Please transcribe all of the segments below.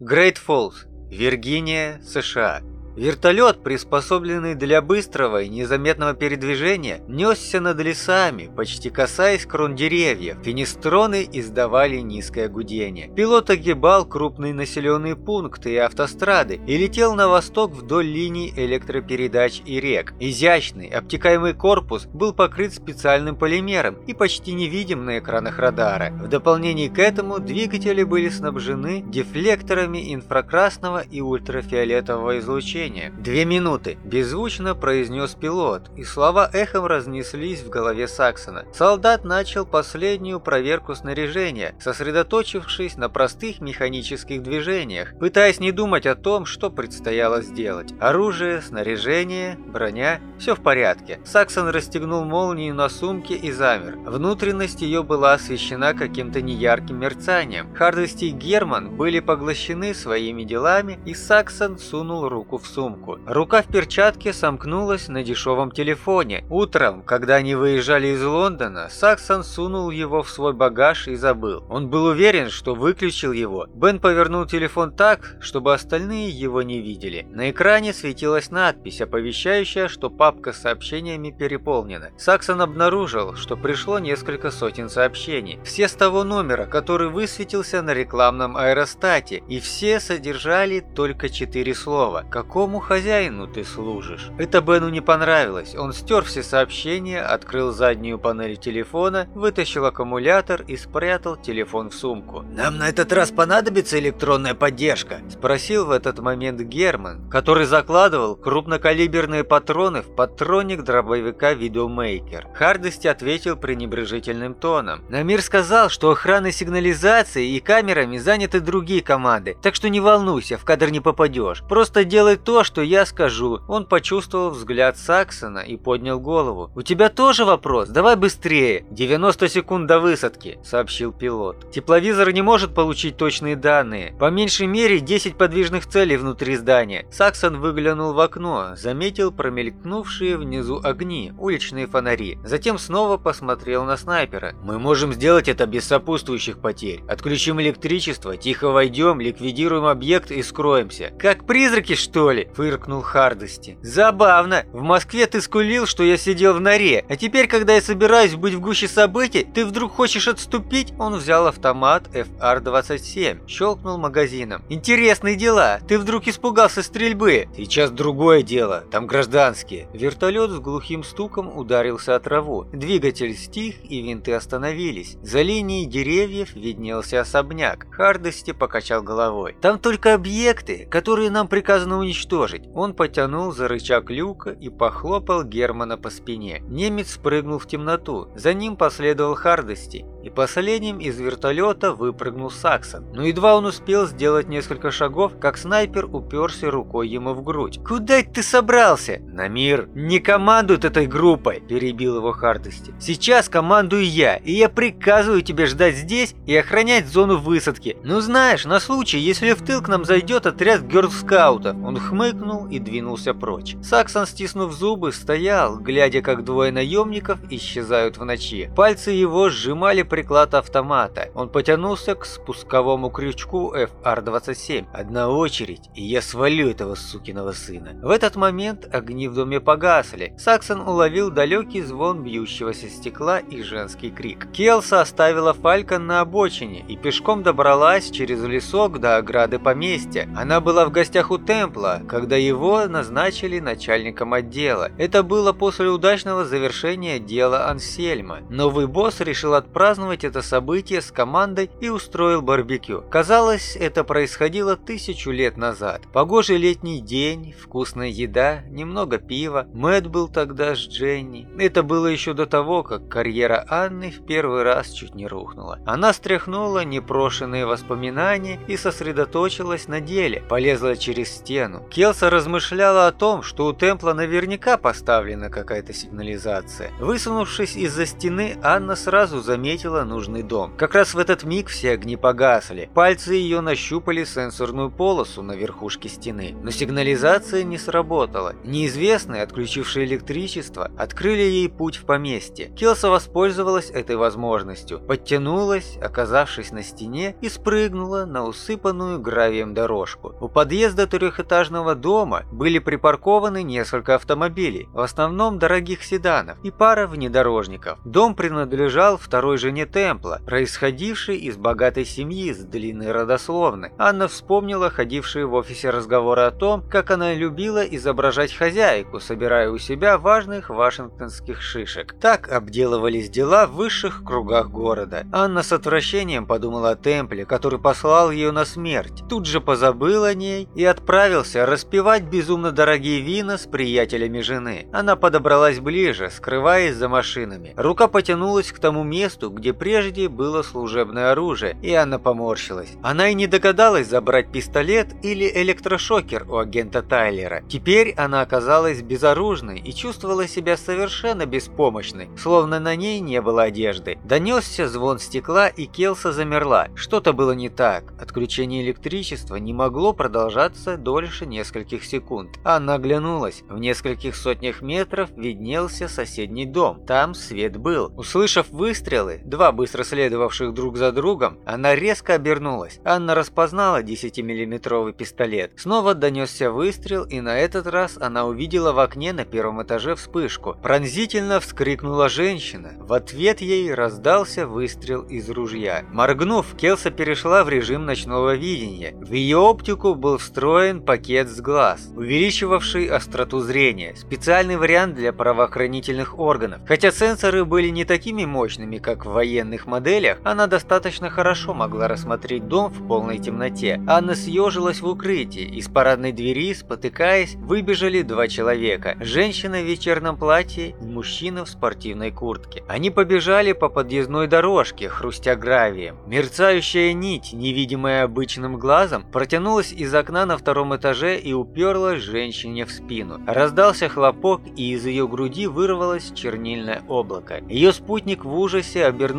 Грейт Фоллс, Виргиния, США. Вертолет, приспособленный для быстрого и незаметного передвижения, несся над лесами, почти касаясь крон деревьев. Финистроны издавали низкое гудение. Пилот огибал крупные населенные пункты и автострады и летел на восток вдоль линий электропередач и рек. Изящный, обтекаемый корпус был покрыт специальным полимером и почти невидим на экранах радара. В дополнение к этому двигатели были снабжены дефлекторами инфракрасного и ультрафиолетового излучения движение. «Две минуты!» – беззвучно произнес пилот, и слова эхом разнеслись в голове Саксона. Солдат начал последнюю проверку снаряжения, сосредоточившись на простых механических движениях, пытаясь не думать о том, что предстояло сделать. Оружие, снаряжение, броня – все в порядке. Саксон расстегнул молнию на сумке и замер. Внутренность ее была освещена каким-то неярким мерцанием. Хардости и Герман были поглощены своими делами, и Саксон сунул руку в сумку сумку. Рука в перчатке сомкнулась на дешевом телефоне. Утром, когда они выезжали из Лондона, Саксон сунул его в свой багаж и забыл. Он был уверен, что выключил его. Бен повернул телефон так, чтобы остальные его не видели. На экране светилась надпись, оповещающая, что папка с сообщениями переполнена. Саксон обнаружил, что пришло несколько сотен сообщений. Все с того номера, который высветился на рекламном аэростате, и все содержали только четыре слова. Какого какому хозяину ты служишь?» Это Бену не понравилось. Он стер все сообщения, открыл заднюю панель телефона, вытащил аккумулятор и спрятал телефон в сумку. «Нам на этот раз понадобится электронная поддержка?» – спросил в этот момент Герман, который закладывал крупнокалиберные патроны в патронник дробовика Видеомейкер. Хардости ответил пренебрежительным тоном. «Намир сказал, что охраной сигнализации и камерами заняты другие команды, так что не волнуйся, в кадр не попадешь. Просто делай то, что я скажу». Он почувствовал взгляд Саксона и поднял голову. «У тебя тоже вопрос? Давай быстрее!» «90 секунд до высадки», — сообщил пилот. «Тепловизор не может получить точные данные. По меньшей мере 10 подвижных целей внутри здания». Саксон выглянул в окно, заметил промелькнувшие внизу огни, уличные фонари. Затем снова посмотрел на снайпера. «Мы можем сделать это без сопутствующих потерь. Отключим электричество, тихо войдем, ликвидируем объект и скроемся». «Как призраки, что ли?» – фыркнул Хардости. «Забавно. В Москве ты скулил, что я сидел в норе, а теперь, когда я собираюсь быть в гуще событий, ты вдруг хочешь отступить?» Он взял автомат FR-27, щелкнул магазином. «Интересные дела. Ты вдруг испугался стрельбы?» «Сейчас другое дело. Там гражданские». Вертолет с глухим стуком ударился о траву. Двигатель стих, и винты остановились. За линией деревьев виднелся особняк. Хардости покачал головой. «Там только объекты, которые нам приказано уничтожить уничтожить. Он потянул за рычаг люка и похлопал Германа по спине. Немец спрыгнул в темноту. За ним последовал Хардости и последним из вертолета выпрыгнул Саксон. Но едва он успел сделать несколько шагов, как снайпер уперся рукой ему в грудь. «Куда ты собрался?» «На мир!» «Не командует этой группой!» – перебил его Хардости. «Сейчас командую я, и я приказываю тебе ждать здесь и охранять зону высадки. Ну знаешь, на случай, если в тыл к нам зайдет отряд герл-скаутов». Он хмыкнул и двинулся прочь. Саксон, стиснув зубы, стоял, глядя, как двое наемников исчезают в ночи. Пальцы его сжимали приклад автомата. Он потянулся к спусковому крючку FR-27. Одна очередь, и я свалю этого сукиного сына. В этот момент огни в доме погасли. Саксон уловил далекий звон бьющегося стекла и женский крик. Келса оставила Фалькон на обочине и пешком добралась через лесок до ограды поместья. Она была в гостях у Темпла, когда его назначили начальником отдела. Это было после удачного завершения дела Ансельма. Новый босс решил отпраздновать отпраздновать это событие с командой и устроил барбекю. Казалось, это происходило тысячу лет назад. Погожий летний день, вкусная еда, немного пива. Мэтт был тогда с Дженни. Это было еще до того, как карьера Анны в первый раз чуть не рухнула. Она стряхнула непрошенные воспоминания и сосредоточилась на деле. Полезла через стену. Келса размышляла о том, что у Темпла наверняка поставлена какая-то сигнализация. Высунувшись из-за стены, Анна сразу заметила, заметила нужный дом. Как раз в этот миг все огни погасли. Пальцы ее нащупали сенсорную полосу на верхушке стены. Но сигнализация не сработала. Неизвестные, отключившие электричество, открыли ей путь в поместье. Келса воспользовалась этой возможностью, подтянулась, оказавшись на стене, и спрыгнула на усыпанную гравием дорожку. У подъезда трехэтажного дома были припаркованы несколько автомобилей, в основном дорогих седанов, и пара внедорожников. Дом принадлежал второй жене Темпла, происходившей из богатой семьи с длинной родословной. Анна вспомнила ходившие в офисе разговоры о том, как она любила изображать хозяйку, собирая у себя важных вашингтонских шишек. Так обделывались дела в высших кругах города. Анна с отвращением подумала о Темпле, который послал ее на смерть. Тут же позабыл о ней и отправился распивать безумно дорогие вина с приятелями жены. Она подобралась ближе, скрываясь за машинами. Рука потянулась к тому месту, где прежде было служебное оружие, и Анна поморщилась. Она и не догадалась забрать пистолет или электрошокер у агента Тайлера. Теперь она оказалась безоружной и чувствовала себя совершенно беспомощной, словно на ней не было одежды. Донесся звон стекла, и Келса замерла. Что-то было не так. Отключение электричества не могло продолжаться дольше нескольких секунд. Анна оглянулась. В нескольких сотнях метров виднелся соседний дом. Там свет был. Услышав выстрелы, два быстро следовавших друг за другом, она резко обернулась. Анна распознала 10-миллиметровый пистолет. Снова донесся выстрел, и на этот раз она увидела в окне на первом этаже вспышку. Пронзительно вскрикнула женщина. В ответ ей раздался выстрел из ружья. Моргнув, Келса перешла в режим ночного видения. В ее оптику был встроен пакет с глаз, увеличивавший остроту зрения. Специальный вариант для правоохранительных органов. Хотя сенсоры были не такими мощными, как в военных моделях, она достаточно хорошо могла рассмотреть дом в полной темноте. Анна съежилась в укрытии. Из парадной двери, спотыкаясь, выбежали два человека. Женщина в вечерном платье и мужчина в спортивной куртке. Они побежали по подъездной дорожке, хрустя гравием. Мерцающая нить, невидимая обычным глазом, протянулась из окна на втором этаже и уперлась женщине в спину. Раздался хлопок, и из ее груди вырвалось чернильное облако. Ее спутник в ужасе обернулся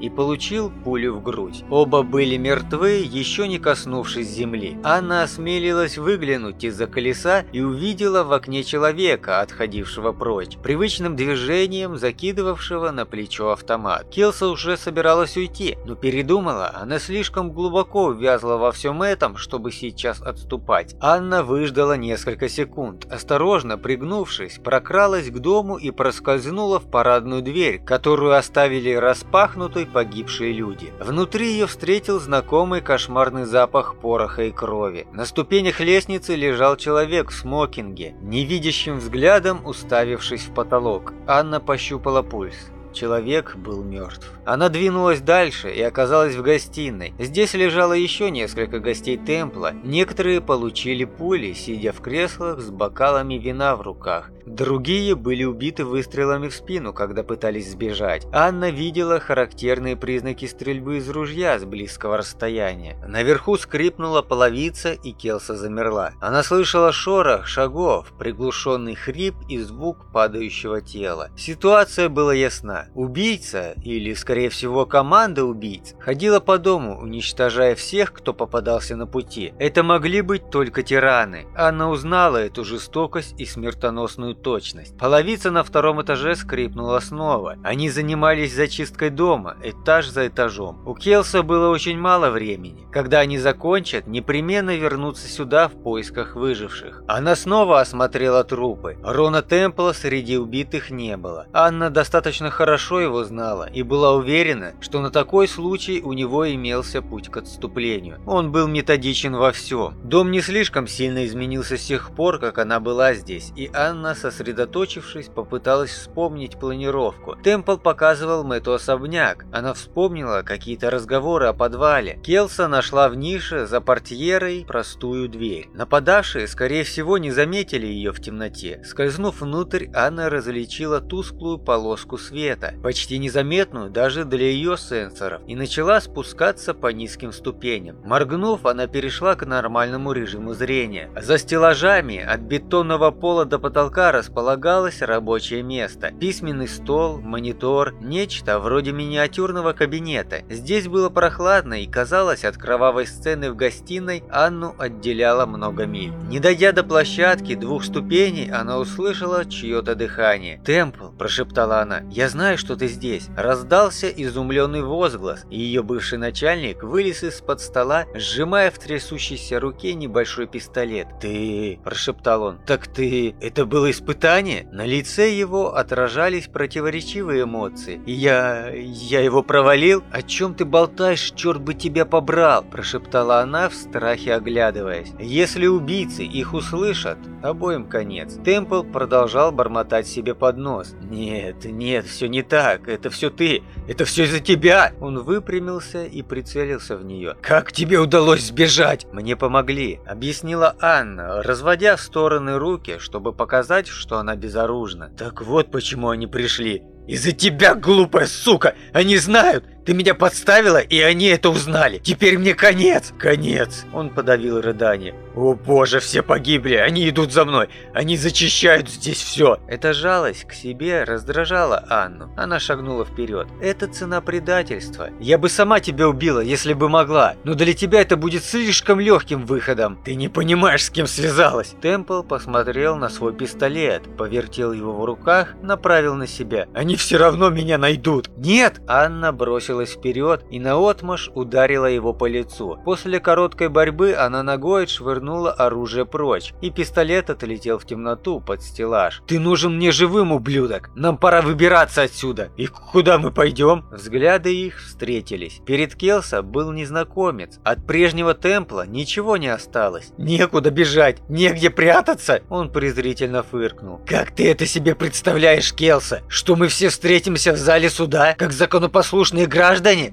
и получил пулю в грудь. Оба были мертвы, еще не коснувшись земли. Анна осмелилась выглянуть из-за колеса и увидела в окне человека, отходившего прочь, привычным движением закидывавшего на плечо автомат. Келса уже собиралась уйти, но передумала, она слишком глубоко увязла во всем этом, чтобы сейчас отступать. Анна выждала несколько секунд, осторожно пригнувшись, прокралась к дому и проскользнула в парадную дверь, которую оставили распахнутой погибшие люди. Внутри ее встретил знакомый кошмарный запах пороха и крови. На ступенях лестницы лежал человек в смокинге, невидящим взглядом уставившись в потолок. Анна пощупала пульс. Человек был мертв. Она двинулась дальше и оказалась в гостиной. Здесь лежало еще несколько гостей Темпла. Некоторые получили пули, сидя в креслах с бокалами вина в руках. Другие были убиты выстрелами в спину, когда пытались сбежать. Анна видела характерные признаки стрельбы из ружья с близкого расстояния. Наверху скрипнула половица, и Келса замерла. Она слышала шорох шагов, приглушенный хрип и звук падающего тела. Ситуация была ясна. Убийца, или скорее всего команда убийц, ходила по дому, уничтожая всех, кто попадался на пути. Это могли быть только тираны. Анна узнала эту жестокость и смертоносную точность. Половица на втором этаже скрипнула снова. Они занимались зачисткой дома, этаж за этажом. У Келса было очень мало времени. Когда они закончат, непременно вернутся сюда в поисках выживших. Она снова осмотрела трупы. Рона Темпла среди убитых не было. Анна достаточно хорошо его знала и была уверена, что на такой случай у него имелся путь к отступлению. Он был методичен во всем. Дом не слишком сильно изменился с тех пор, как она была здесь, и Анна, сосредоточившись, попыталась вспомнить планировку. Темпл показывал Мэтту особняк. Она вспомнила какие-то разговоры о подвале. Келса нашла в нише за портьерой простую дверь. Нападавшие, скорее всего, не заметили ее в темноте. Скользнув внутрь, Анна различила тусклую полоску света. почти незаметную даже для ее сенсоров, и начала спускаться по низким ступеням. Моргнув, она перешла к нормальному режиму зрения. За стеллажами от бетонного пола до потолка располагалось рабочее место. Письменный стол, монитор, нечто вроде миниатюрного кабинета. Здесь было прохладно и казалось, от кровавой сцены в гостиной Анну отделяло много миль. Не дойдя до площадки двух ступеней, она услышала чье-то дыхание. «Темпл», – прошептала она, – «я знаю, что ты здесь». Раздался изумленный возглас, и ее бывший начальник вылез из-под стола, сжимая в трясущейся руке небольшой пистолет. «Ты...» – прошептал он. «Так ты... Это было испытание?» На лице его отражались противоречивые эмоции. «Я... я его провалил? О чем ты болтаешь, черт бы тебя побрал?» – прошептала она в страхе оглядываясь. «Если убийцы их услышат, обоим конец». Темпл продолжал бормотать себе под нос. «Нет, нет, все не так, это все ты, это все из-за тебя!» Он выпрямился и прицелился в нее. «Как тебе удалось сбежать?» «Мне помогли», — объяснила Анна, разводя в стороны руки, чтобы показать, что она безоружна. «Так вот почему они пришли. Из-за тебя, глупая сука! Они знают! Ты меня подставила, и они это узнали! Теперь мне конец! Конец!» Он подавил рыдание. «О боже, все погибли! Они идут за мной! Они зачищают здесь все!» Эта жалость к себе раздражала Анну. Она шагнула вперед. «Это цена предательства. Я бы сама тебя убила, если бы могла. Но для тебя это будет слишком легким выходом. Ты не понимаешь, с кем связалась!» Темпл посмотрел на свой пистолет, повертел его в руках, направил на себя. «Они все равно меня найдут!» «Нет!» Анна бросилась вперед и наотмашь ударила его по лицу. После короткой борьбы она ногой швырнула оружие прочь, и пистолет отлетел в темноту под стеллаж. «Ты нужен мне живым, ублюдок! Нам пора выбираться отсюда! И куда мы пойдем?» Взгляды их встретились. Перед Келса был незнакомец. От прежнего темпла ничего не осталось. «Некуда бежать! Негде прятаться!» Он презрительно фыркнул. «Как ты это себе представляешь, Келса? Что мы все встретимся в зале суда, как законопослушные граждане?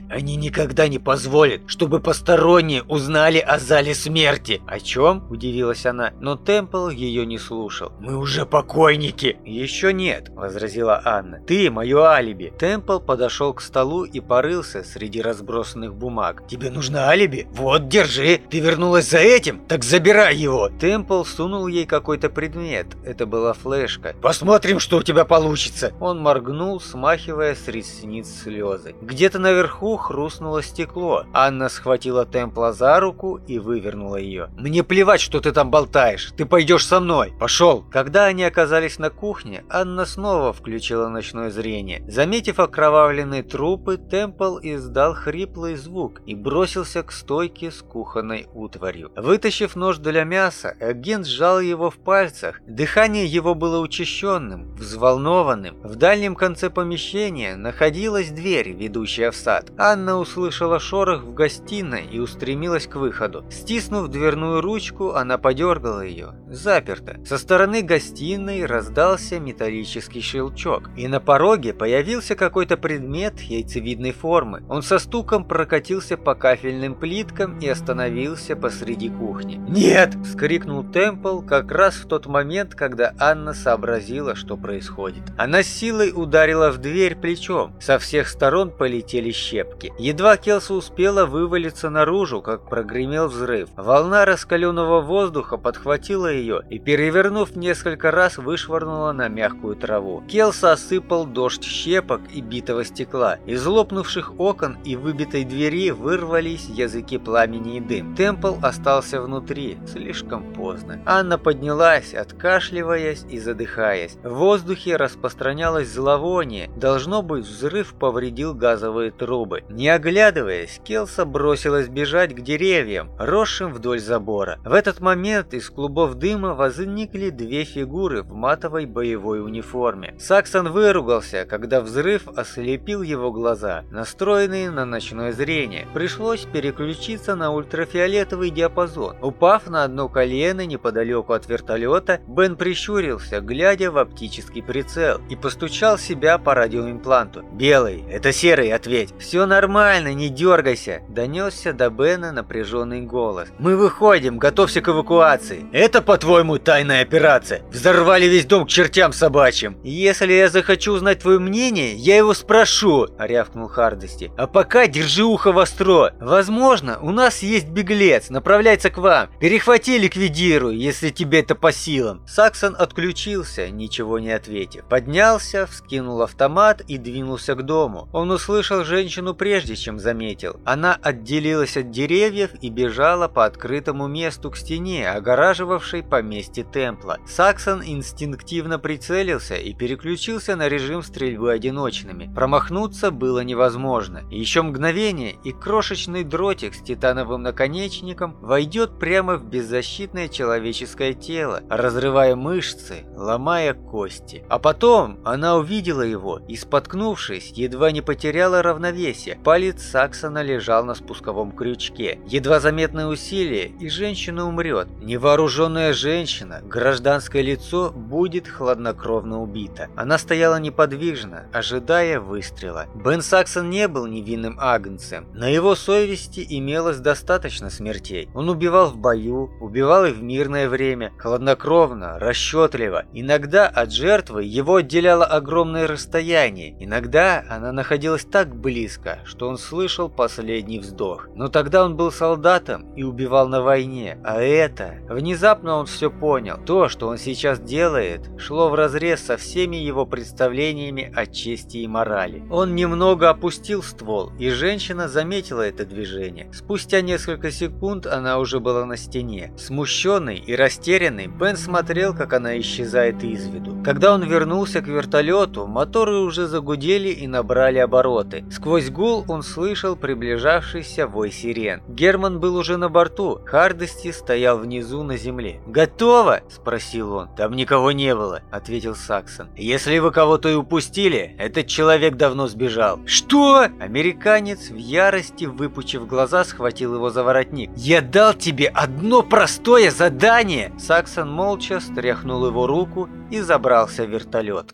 Они никогда не позволят, чтобы посторонние узнали о зале смерти. О чем?» – удивилась она, но Темпл ее не слушал. «Мы уже покойники!» «Еще нет», – возразила Анна. «Ты – мое алиби». Темпл подошел к столу и порылся среди разбросанных бумаг. «Тебе нужно алиби? Вот, держи! Ты вернулась за этим? Так забирай его!» Темпл сунул ей какой-то предмет. Это была флешка. «Посмотрим, что у тебя получится!» Он моргнул, смахивая с ресниц слезы. Где-то наверху хрустнуло стекло. Анна схватила Темпла за руку и вывернула ее. «Мне плевать, что ты там болтаешь. Ты пойдешь со мной. Пошел!» Когда они оказались на кухне, Анна снова включила ночное зрение. Заметив окровавленные трупы, Темпл издал хриплый звук и бросился к стойке с кухонной утварью. Вытащив нож для мяса, агент сжал его в пальцах. Дыхание его было учащенным, взволнованным. В дальнем конце помещения находилась дверь, ведущая в сад. Анна услышала шорох в гостиной и устремилась к выходу. Стиснув дверную ручку, она подергала ее. Заперто. Со стороны гостиной раздался металлический щелчок, и на пороге появился какой-то предмет яйцевидной формы. Он со стуком прокатился по кафельным плиткам и остановился посреди кухни. «Нет!» – вскрикнул Темпл как раз в тот момент, когда Анна сообразила, что происходит. Она силой ударила в дверь плечом. Со всех сторон полетели щепки. Едва Келса успела вывалиться наружу, как прогремел взрыв. Волна раскаленного воздуха подхватила ее и, перевернув несколько раз, вышвырнула на мягкую траву. Келса осыпал дождь щепок и битого стекла. Из лопнувших окон и выбитой двери вырвались языки пламени и дым. Темпл остался внутри, слишком поздно. Анна поднялась, откашливаясь и задыхаясь. В воздухе распространялось зловоние. Должно быть, взрыв повредил газовые трубы. Не оглядываясь, Келса бросилась бежать к деревьям, росшим вдоль забора. В этот момент из клубов дыма возникли две фигуры в матовой боевой униформе. Саксон выругался, когда взрыв ослепил его глаза, настроенные на ночное зрение. Пришлось переключиться на ультрафиолетовый диапазон. Упав на одно колено неподалеку от вертолета, Бен прищурился, глядя в оптический прицел, и постучал себя по радиоимпланту. «Белый, это серый ответ. Терпеть. Все нормально, не дергайся. Донесся до Бена напряженный голос. Мы выходим, готовься к эвакуации. Это, по-твоему, тайная операция? Взорвали весь дом к чертям собачьим. Если я захочу узнать твое мнение, я его спрошу, рявкнул Хардости. А пока держи ухо востро. Возможно, у нас есть беглец, направляется к вам. Перехвати ликвидируй, если тебе это по силам. Саксон отключился, ничего не ответив. Поднялся, вскинул автомат и двинулся к дому. Он услышал женщину прежде, чем заметил. Она отделилась от деревьев и бежала по открытому месту к стене, огораживавшей поместье Темпла. Саксон инстинктивно прицелился и переключился на режим стрельбы одиночными. Промахнуться было невозможно. Еще мгновение, и крошечный дротик с титановым наконечником войдет прямо в беззащитное человеческое тело, разрывая мышцы, ломая кости. А потом она увидела его и, споткнувшись, едва не потеряла равновесие. Палец Саксона лежал на спусковом крючке. Едва заметное усилие, и женщина умрет. Невооруженная женщина, гражданское лицо будет хладнокровно убита. Она стояла неподвижно, ожидая выстрела. Бен Саксон не был невинным агнцем. На его совести имелось достаточно смертей. Он убивал в бою, убивал и в мирное время, хладнокровно, расчетливо. Иногда от жертвы его отделяло огромное расстояние, иногда она находилась так близко, что он слышал последний вздох. Но тогда он был солдатом и убивал на войне, а это... Внезапно он все понял. То, что он сейчас делает, шло вразрез со всеми его представлениями о чести и морали. Он немного опустил ствол, и женщина заметила это движение. Спустя несколько секунд она уже была на стене. Смущенный и растерянный, Бен смотрел, как она исчезает из виду. Когда он вернулся к вертолету, моторы уже загудели и набрали обороты. Сквозь гул он слышал приближавшийся вой сирен. Герман был уже на борту, Хардости стоял внизу на земле. «Готово?» – спросил он. «Там никого не было», – ответил Саксон. «Если вы кого-то и упустили, этот человек давно сбежал». «Что?» Американец в ярости, выпучив глаза, схватил его за воротник. «Я дал тебе одно простое задание!» Саксон молча стряхнул его руку и забрался в вертолет.